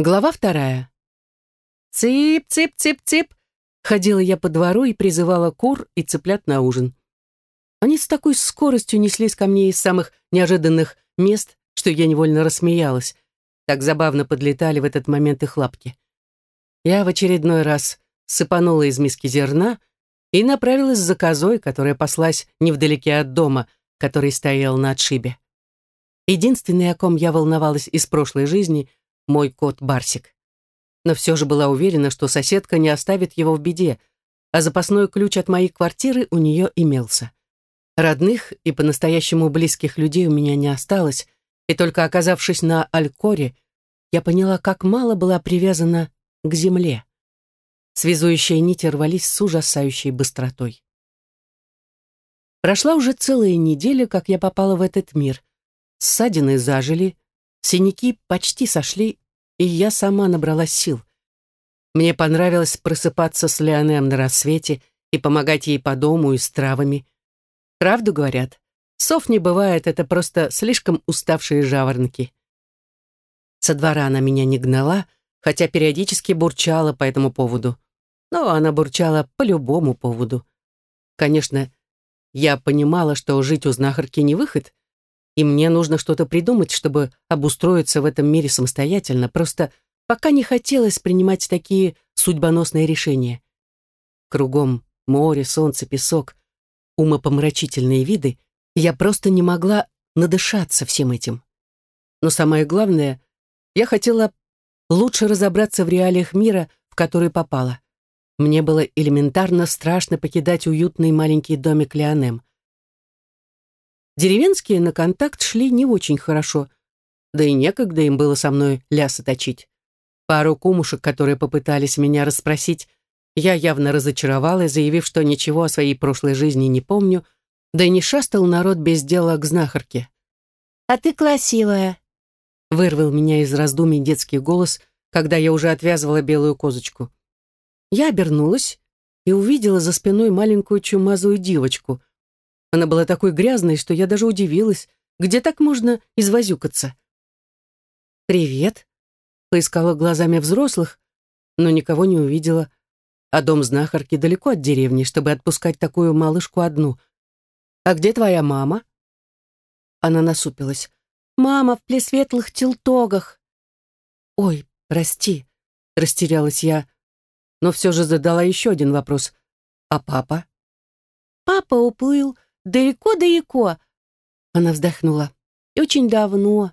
Глава вторая. «Цып, цып, цып, цып!» Ходила я по двору и призывала кур и цыплят на ужин. Они с такой скоростью неслись ко мне из самых неожиданных мест, что я невольно рассмеялась. Так забавно подлетали в этот момент их лапки. Я в очередной раз сыпанула из миски зерна и направилась за козой, которая паслась невдалеке от дома, который стоял на отшибе. Единственный, о ком я волновалась из прошлой жизни — мой кот Барсик. Но все же была уверена, что соседка не оставит его в беде, а запасной ключ от моей квартиры у нее имелся. Родных и по-настоящему близких людей у меня не осталось, и только оказавшись на Алькоре, я поняла, как мало была привязана к земле. Связующие нити рвались с ужасающей быстротой. Прошла уже целая неделя, как я попала в этот мир. Ссадины зажили, Синяки почти сошли, и я сама набралась сил. Мне понравилось просыпаться с Леонем на рассвете и помогать ей по дому и с травами. Правду говорят, сов не бывает, это просто слишком уставшие жаворонки. Со двора она меня не гнала, хотя периодически бурчала по этому поводу. Но она бурчала по любому поводу. Конечно, я понимала, что жить у знахарки не выход, и мне нужно что-то придумать, чтобы обустроиться в этом мире самостоятельно, просто пока не хотелось принимать такие судьбоносные решения. Кругом море, солнце, песок, умопомрачительные виды, я просто не могла надышаться всем этим. Но самое главное, я хотела лучше разобраться в реалиях мира, в который попала. Мне было элементарно страшно покидать уютный маленький домик Леонем. Деревенские на контакт шли не очень хорошо, да и некогда им было со мной лясы точить. Пару кумушек, которые попытались меня расспросить, я явно разочаровала, заявив, что ничего о своей прошлой жизни не помню, да и не шастал народ без дела к знахарке. «А ты красивая», — вырвал меня из раздумий детский голос, когда я уже отвязывала белую козочку. Я обернулась и увидела за спиной маленькую чумазую девочку, она была такой грязной, что я даже удивилась, где так можно извозюкаться. «Привет», — поискала глазами взрослых, но никого не увидела, а дом знахарки далеко от деревни, чтобы отпускать такую малышку одну. «А где твоя мама?» Она насупилась. «Мама в плесветлых телтогах». «Ой, прости», — растерялась я, но все же задала еще один вопрос. «А папа?» «Папа уплыл далеко-далеко. Она вздохнула. И очень давно.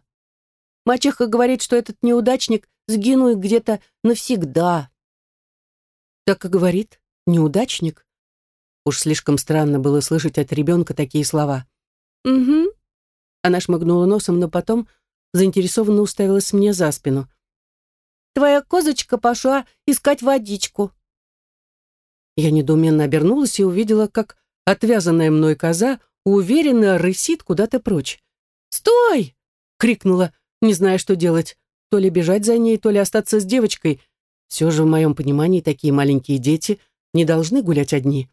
Мачеха говорит, что этот неудачник сгинул где-то навсегда. Так и говорит, неудачник. Уж слишком странно было слышать от ребенка такие слова. Угу. Она шмыгнула носом, но потом заинтересованно уставилась мне за спину. Твоя козочка пошла искать водичку. Я недоуменно обернулась и увидела, как Отвязанная мной коза уверенно рысит куда-то прочь. «Стой!» — крикнула, не зная, что делать. То ли бежать за ней, то ли остаться с девочкой. Все же, в моем понимании, такие маленькие дети не должны гулять одни.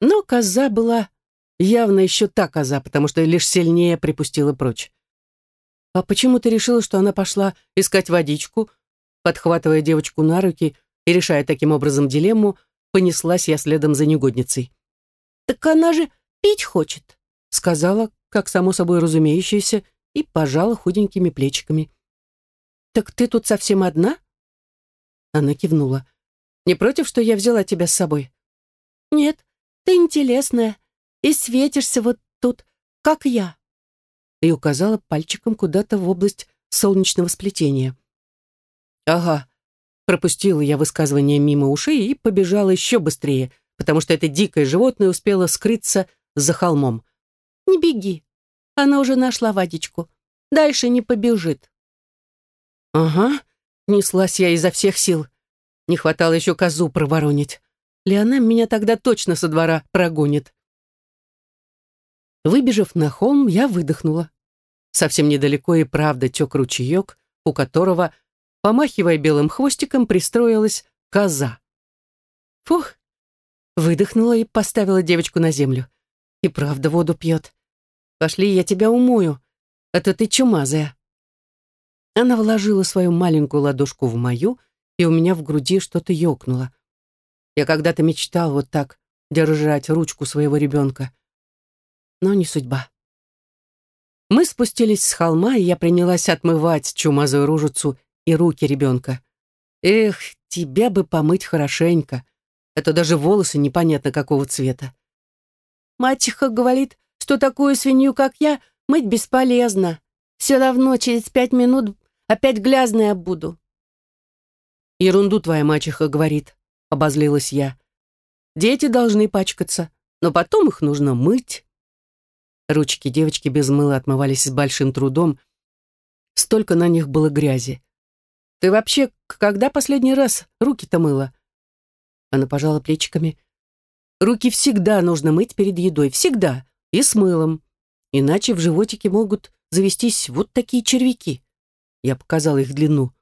Но коза была явно еще та коза, потому что лишь сильнее припустила прочь. А почему ты решила, что она пошла искать водичку, подхватывая девочку на руки и решая таким образом дилемму, понеслась я следом за негодницей. «Так она же пить хочет», — сказала, как само собой разумеющееся, и пожала худенькими плечиками. «Так ты тут совсем одна?» Она кивнула. «Не против, что я взяла тебя с собой?» «Нет, ты интересная и светишься вот тут, как я», и указала пальчиком куда-то в область солнечного сплетения. «Ага», пропустила я высказывание мимо ушей и побежала еще быстрее, потому что это дикое животное успело скрыться за холмом. «Не беги, она уже нашла водичку. Дальше не побежит». «Ага», — неслась я изо всех сил. Не хватало еще козу проворонить. Леона меня тогда точно со двора прогонит. Выбежав на холм, я выдохнула. Совсем недалеко и правда тек ручеек, у которого, помахивая белым хвостиком, пристроилась коза. Фух, Выдохнула и поставила девочку на землю. И правда воду пьет. Пошли, я тебя умою, а то ты чумазая. Она вложила свою маленькую ладошку в мою, и у меня в груди что-то ёкнуло. Я когда-то мечтал вот так держать ручку своего ребенка. Но не судьба. Мы спустились с холма, и я принялась отмывать чумазую ружицу и руки ребенка. Эх, тебя бы помыть хорошенько. Это даже волосы непонятно какого цвета. Мачеха говорит, что такую свинью, как я, мыть бесполезно. Все равно через пять минут опять грязная буду. Ерунду твоя мачеха говорит, обозлилась я. Дети должны пачкаться, но потом их нужно мыть. Ручки девочки без мыла отмывались с большим трудом. Столько на них было грязи. Ты вообще когда последний раз руки-то мыла? Она пожала плечиками. Руки всегда нужно мыть перед едой, всегда, и с мылом. Иначе в животике могут завестись вот такие червяки. Я показала их длину.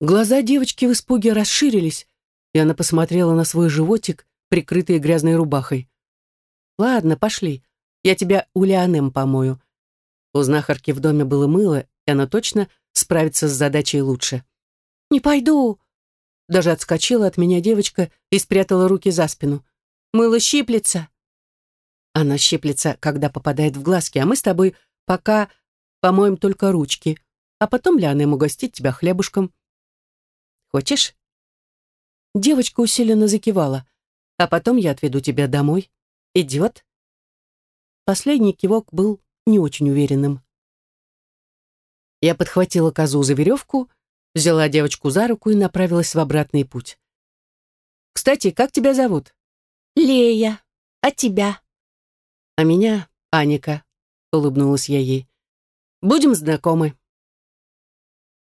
Глаза девочки в испуге расширились, и она посмотрела на свой животик, прикрытый грязной рубахой. «Ладно, пошли, я тебя у Леонем помою». У знахарки в доме было мыло, и она точно справится с задачей лучше. «Не пойду!» Даже отскочила от меня девочка и спрятала руки за спину. «Мыло щиплется!» Она щиплется, когда попадает в глазки, а мы с тобой пока помоем только ручки, а потом Леонем угостить тебя хлебушком. Хочешь?» Девочка усиленно закивала. «А потом я отведу тебя домой. Идет?» Последний кивок был не очень уверенным. Я подхватила козу за веревку, взяла девочку за руку и направилась в обратный путь. «Кстати, как тебя зовут?» «Лея. А тебя?» «А меня Аника», — улыбнулась я ей. «Будем знакомы».